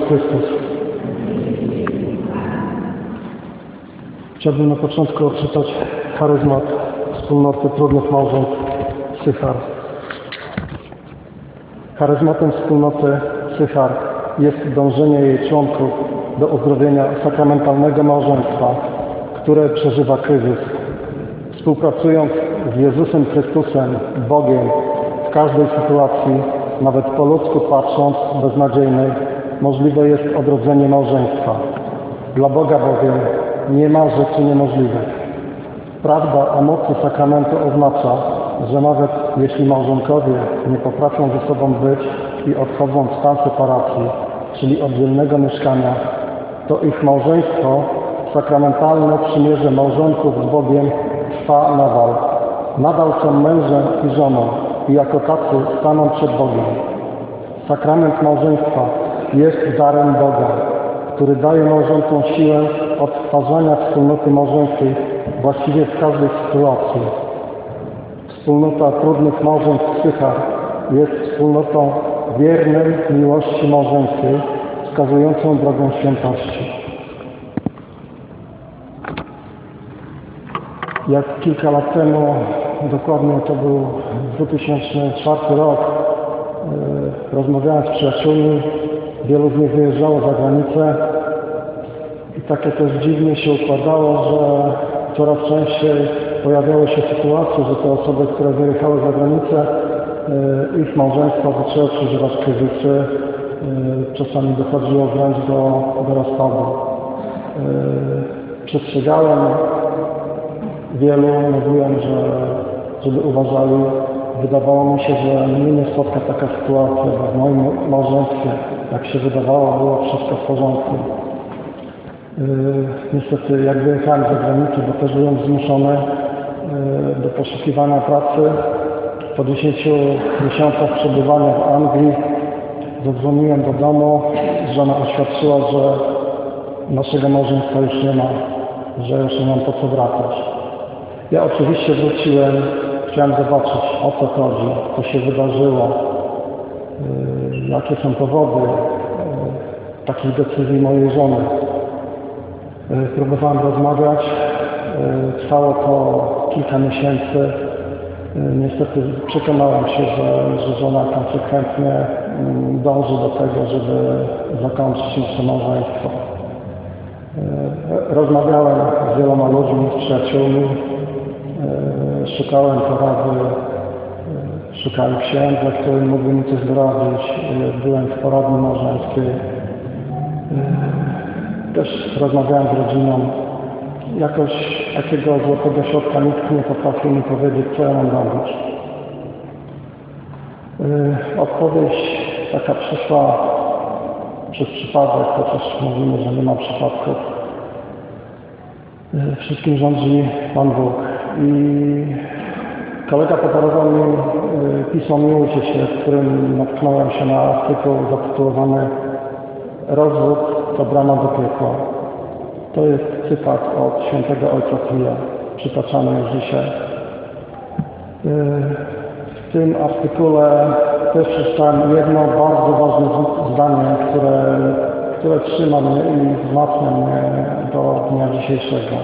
Jezus Chrystus. Chciałbym na początku odczytać charyzmat wspólnoty trudnych małżeństw Sychar. Charyzmatem wspólnoty Sychar jest dążenie jej członków do uzdrowienia sakramentalnego małżeństwa, które przeżywa kryzys. Współpracując z Jezusem Chrystusem, Bogiem, w każdej sytuacji, nawet po ludzku patrząc, beznadziejnej, możliwe jest odrodzenie małżeństwa. Dla Boga bowiem nie ma rzeczy niemożliwych. Prawda o mocy sakramentu oznacza, że nawet jeśli małżonkowie nie potrafią ze sobą być i odchodzą w stan separacji, czyli oddzielnego mieszkania, to ich małżeństwo, sakramentalne przymierze małżonków z Bogiem trwa nadal. Nadal są mężem i żoną i jako tacy staną przed Bogiem. Sakrament małżeństwa jest darem Boga, który daje małżonkom siłę odtwarzania wspólnoty małżeńskiej właściwie w każdej sytuacji. Wspólnota trudnych małżeństw Sychar jest wspólnotą wiernej miłości małżeńskiej, wskazującą drogę świętości. Jak kilka lat temu, dokładnie to był 2004 rok, e, rozmawiałem z przyjaciółmi, wielu z nich wyjeżdżało za granicę i takie też dziwnie się układało, że coraz częściej pojawiały się sytuacje, że te osoby, które wyjechały za granicę, e, ich małżeństwa zaczęły przeżywać kryzysy, e, czasami dochodziło wręcz do, do rozpadu. Przestrzegałem wielu, mówiłem, że żeby uważali, wydawało mi się, że mnie nie spotka taka sytuacja, bo w moim małżeństwie, jak się wydawało, było wszystko w porządku. Yy, niestety, jak wyjechałem za granicę, bo też byłem zmuszony yy, do poszukiwania pracy, po 10 miesiącach przebywania w Anglii zadzwoniłem do domu, żona oświadczyła, że naszego małżeństwa już nie ma, że już nie mam po co wracać. Ja oczywiście wróciłem, chciałem zobaczyć o co chodzi, co się wydarzyło, yy, jakie są powody yy, takich decyzji mojej żony. Yy, próbowałem rozmawiać, trwało to kilka miesięcy. Niestety przekonałem się, że, że żona konsekwentnie yy, dąży do tego, żeby zakończyć nasze małżeństwo. Rozmawiałem z wieloma ludźmi, z przyjaciółmi, szukałem porady, szukałem księdza, który mógłby mi coś doradzić. Byłem w poradni małżeńskiej. Też rozmawiałem z rodziną. Jakoś takiego złotego środka nikt nie potrafił mi powiedzieć, co ja mam robić. Odpowiedź taka przyszła przez przypadek, chociaż mówimy, że nie ma przypadków. Wszystkim rządzi Pan Bóg. I kolega podarował mi pismo Miłucie się, w którym natknąłem się na artykuł zatytułowany Rozwód to brama do piekła. To jest cytat od świętego Ojca Pija, przytaczany już dzisiaj. W tym artykule też przeczytałem jedno bardzo ważne zdanie, które, które trzyma mnie i wzmacnia mnie do dnia dzisiejszego.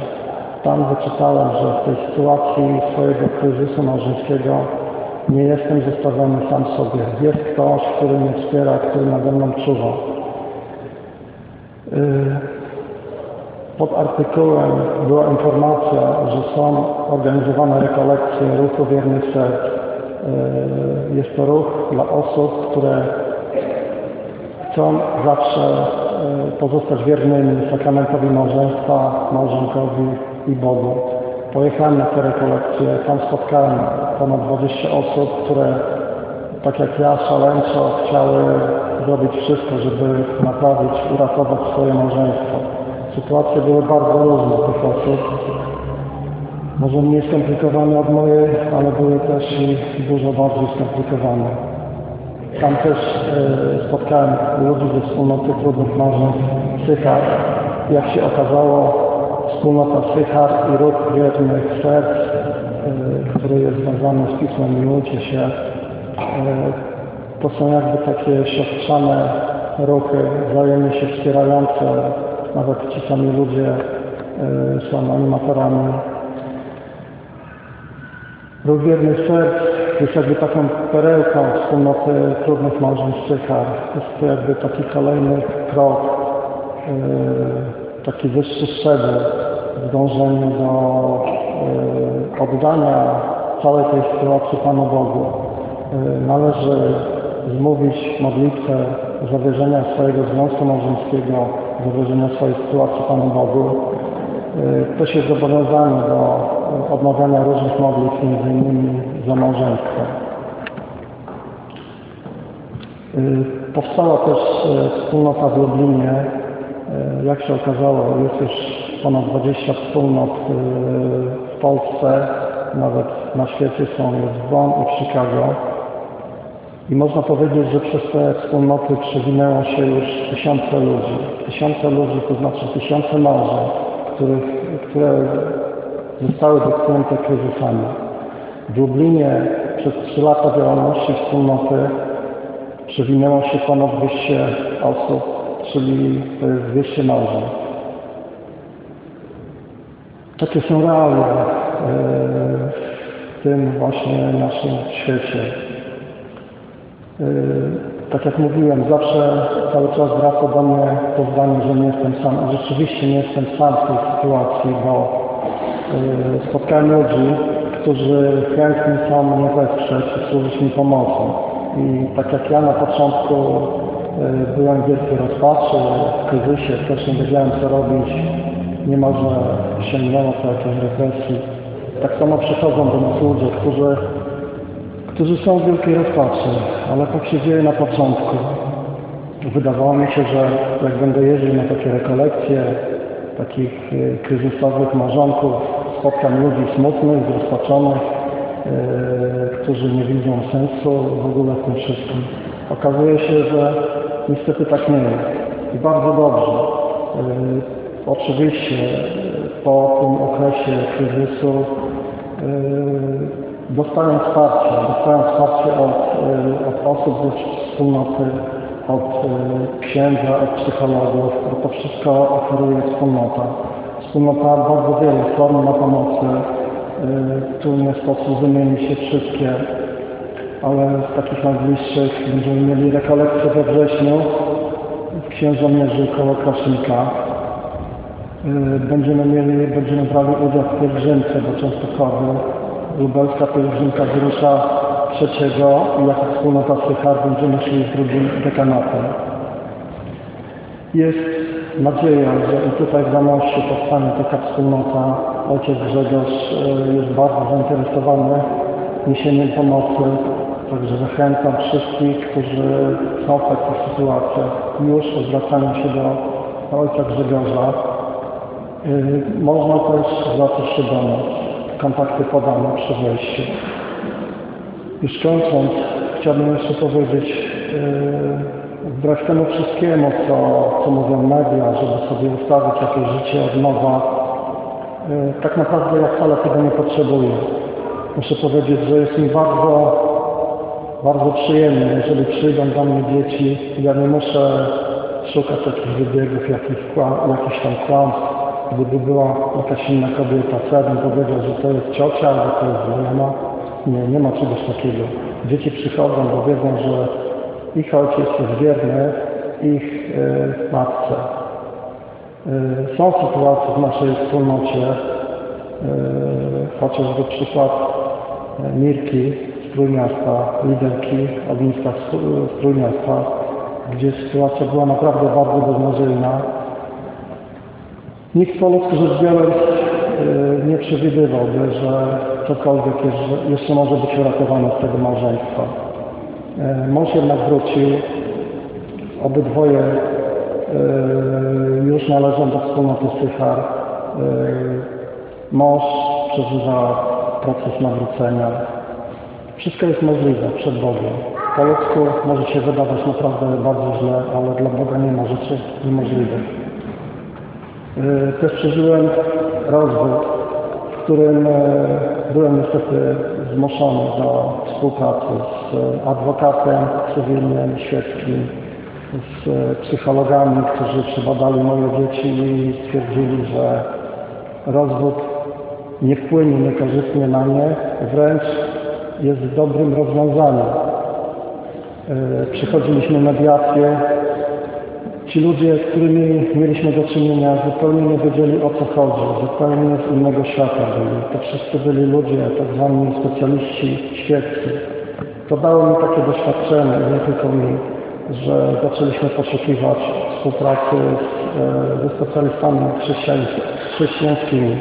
Tam wyczytałem, że w tej sytuacji swojego kryzysu małżeńskiego nie jestem zostawiony sam sobie. Jest ktoś, który mnie wspiera, który nade mną czuwa. Pod artykułem była informacja, że są organizowane rekolekcje ruchu wiernych serc. Jest to ruch dla osób, które chcą zawsze pozostać wiernymi sakramentowi małżeństwa, małżonkowi i Bogu. Pojechałem na te rekolekcje, tam spotkałem ponad 20 osób, które tak jak ja szaleńczo chciały zrobić wszystko, żeby naprawić, uratować swoje małżeństwo. Sytuacje były bardzo różne tych osób. Może mniej skomplikowane od mojej, ale były też i dużo bardziej skomplikowane. Tam też e, spotkałem ludzi ze wspólnoty trudnych małżeństw Sychar. Jak się okazało, wspólnota Sychar i ruch wiernych serc, y, który jest związany z Pismem Miłujcie się, y, to są jakby takie siostrzane ruchy wzajemnie się wspierające, nawet ci sami ludzie y, są animatorami. Ruch Wiernych Serc jest jakby taką perełką wspólnoty trudnych małżeństw Sychar. Jest to jakby taki kolejny krok, taki wyższy szczebel dążeniu do y, oddania całej tej sytuacji Panu Bogu. Y, należy zmówić modlitwę zawierzenia swojego związku małżeńskiego, zawierzenia swojej sytuacji Panu Bogu. Y, Też jest zobowiązany do odmawiania różnych modlitw, innymi za małżeństwo. Powstała też wspólnota w Lublinie. Jak się okazało, jest już ponad 20 wspólnot y, w Polsce, nawet na świecie są, w Bonn i w Chicago. I można powiedzieć, że przez te wspólnoty przewinęło się już tysiące ludzi. Tysiące ludzi, to znaczy tysiące małżeństw, których, które zostały dotknięte kryzysami. W Lublinie przez trzy lata działalności wspólnoty przewinęło się ponad 200 osób, czyli to jest 200 małżeństw. Takie są realia e, w tym właśnie naszym świecie. E, Tak jak mówiłem, zawsze cały czas wraca do mnie to zdanie, że nie jestem sam. Rzeczywiście nie jestem sam w tej sytuacji, bo e, spotkałem ludzi, którzy chętni są mnie wesprzeć i służyć mi pomocą. I tak jak ja na początku byłem w wielkiej rozpaczy, w kryzysie, też nie wiedziałem co robić, niemalże sięgnęło po jakiejś represji. Tak samo przychodzą do nas ludzie, którzy, którzy są w wielkiej rozpaczy, ale tak się dzieje na początku. Wydawało mi się, że jak będę jeździł na takie rekolekcje takich e, kryzysowych małżonków, spotkam ludzi smutnych, zrozpaczonych, e, którzy nie widzą sensu w ogóle w tym wszystkim. Okazuje się, że niestety tak nie jest. I bardzo dobrze. E, Oczywiście po tym okresie kryzysu e, dostałem wsparcie. Dostałem wsparcie od, e, od osób ze wspólnoty, od e, księdza, od psychologów, bo to wszystko oferuje wspólnota. Wspólnota bardzo wiele form na pomocy. Tu nie sposób wymienić się wszystkie, ale z takich najbliższych będziemy mieli rekolekcję we wrześniu w Księżomierzy koło Krasznika. Będziemy mieli, będziemy brali udział w pielgrzymce do Częstochowy. Lubelska pielgrzymka wyrusza trzeciego i jako wspólnota Sychar będziemy szli z drugim dekanatem. Jest nadzieja, że i tutaj w Zamościu powstanie taka wspólnota. Ojciec Grzegorz e, jest bardzo zainteresowany niesieniem pomocy. Także zachęcam wszystkich, którzy są w takich sytuacjach, już zwracają się do Ojca Grzegorza. Yy, Można też się do nas. Kontakty podane przy wejściu. Już kończąc, chciałbym jeszcze powiedzieć, yy, wbrew temu wszystkiemu, co, co mówią media, żeby sobie ustawić jakieś życie od nowa, yy, tak naprawdę ja wcale tego nie potrzebuję. Muszę powiedzieć, że jest mi bardzo, bardzo przyjemnie, jeżeli przyjdą do mnie dzieci, ja nie muszę szukać jakichś wybiegów, jakichś, jakichś tam kłamstw, Gdyby była jakaś inna kobieta, co ja bym powiedział, że to jest ciocia albo to jest znajoma? Nie, nie ma czegoś takiego. Dzieci przychodzą, bo wiedzą, że ich ojciec jest wierny ich e, matce. E, są sytuacje w naszej wspólnocie, e, chociażby przykład Mirki z Trójmiasta, liderki ogniska z Trójmiasta, gdzie sytuacja była naprawdę bardzo beznadziejna. Nikt po ludzku rzecz biorąc e, nie przewidywałby, że cokolwiek jeszcze, może być uratowane z tego małżeństwa. E, Mąż jednak wrócił. Obydwoje e, już należą do wspólnoty Sychar. Mąż przeżywa proces nawrócenia. Wszystko jest możliwe przed Bogiem. Po ludzku może się wydawać naprawdę bardzo źle, ale dla Boga nie ma rzeczy niemożliwych. E, Też przeżyłem rozwód, w którym e, byłem niestety zmuszony do współpracy z adwokatem cywilnym, świeckim. z psychologami, którzy przebadali moje dzieci i stwierdzili, że rozwód nie wpłynie niekorzystnie na nie, wręcz jest dobrym rozwiązaniem. E, Przechodziliśmy mediację. Ci ludzie, z którymi mieliśmy do czynienia, zupełnie nie wiedzieli o co chodzi, zupełnie z innego świata byli. To wszyscy byli ludzie, tak zwani specjaliści świeccy. To dało mi takie doświadczenie, nie tylko mi, że zaczęliśmy poszukiwać współpracy z, e, ze specjalistami chrześcijańs- chrześcijańskimi,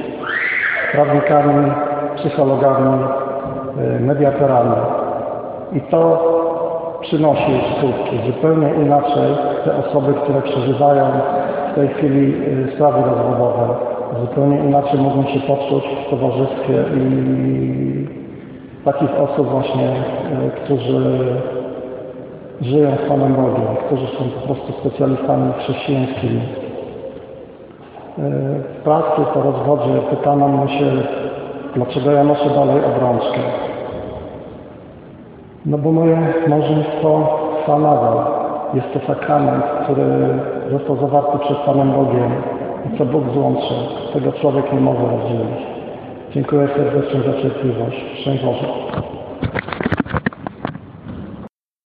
prawnikami, psychologami, e, mediatorami. I to przynosi skutki. Zupełnie inaczej te osoby, które przeżywają w tej chwili y, sprawy rozwodowe, zupełnie inaczej mogą się poczuć w towarzystwie i takich osób właśnie, y, którzy żyją z Panem Bogiem, którzy są po prostu specjalistami chrześcijańskimi. Y, W pracy po rozwodzie pytano mnie się, dlaczego ja noszę dalej obrączkę. No bo moje małżeństwo trwa. Jest to sakrament, który został zawarty przed Panem Bogiem i co Bóg złączył, tego człowiek nie może rozdzielić. Dziękuję serdecznie za cierpliwość. Szczęść Boże.